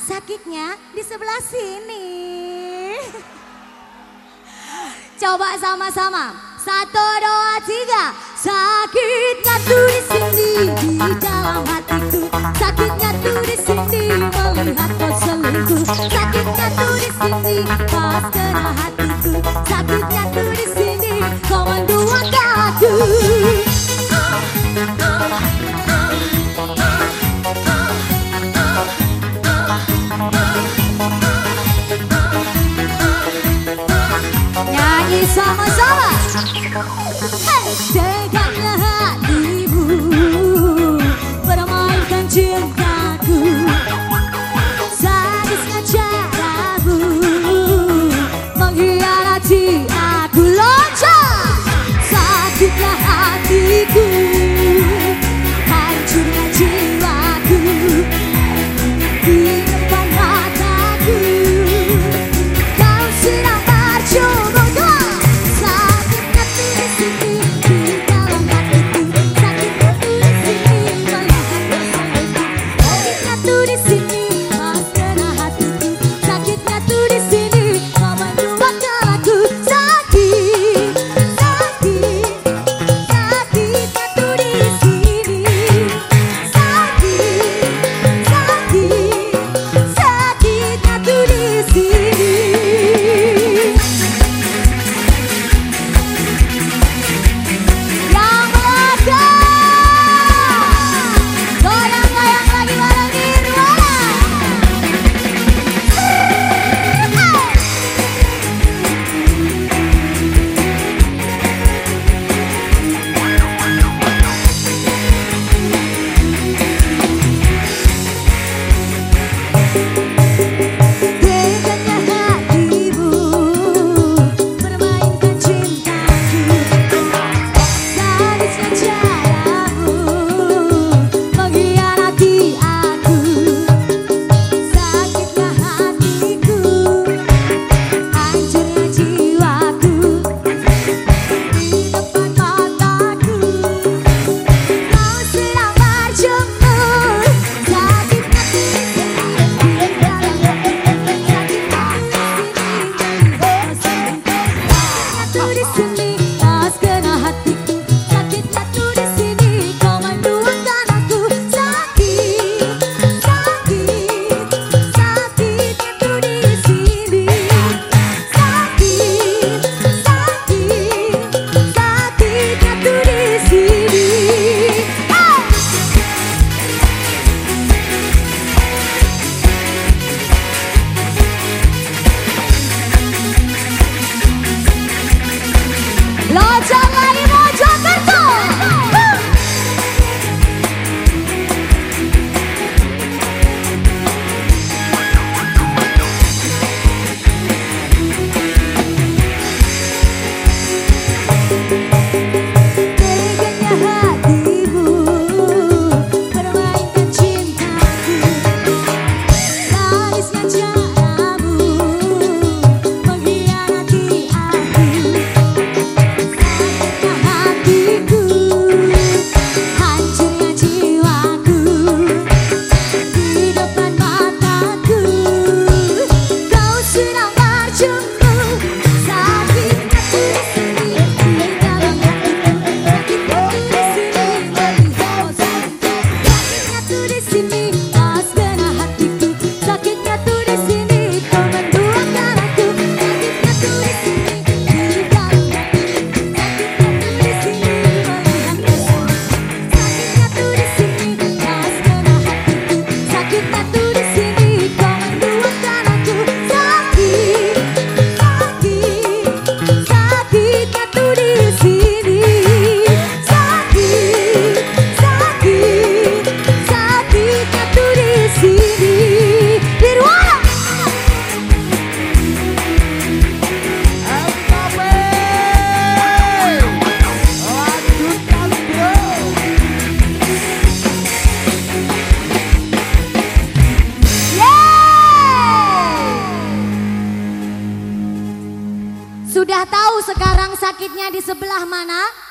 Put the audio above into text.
sakitnya di sebelah sini. Coba sama-sama. Satu, dua, tiga. Sakitnya tuh di sini, di dalam hatiku. Sakitnya tuh di sini, melihat kau selingkuh. Sakitnya tuh di sini, pas kena hatiku. Sakitnya tuh di sini, kau menduakan aku. nyanyi sama-sama. Hey, hatiku. Hatimu Permainkan cintaku Sadisnya caramu Mengkhianati aku loncat. Sakitnya hatiku. listen to me. Udah tahu sekarang sakitnya di sebelah mana?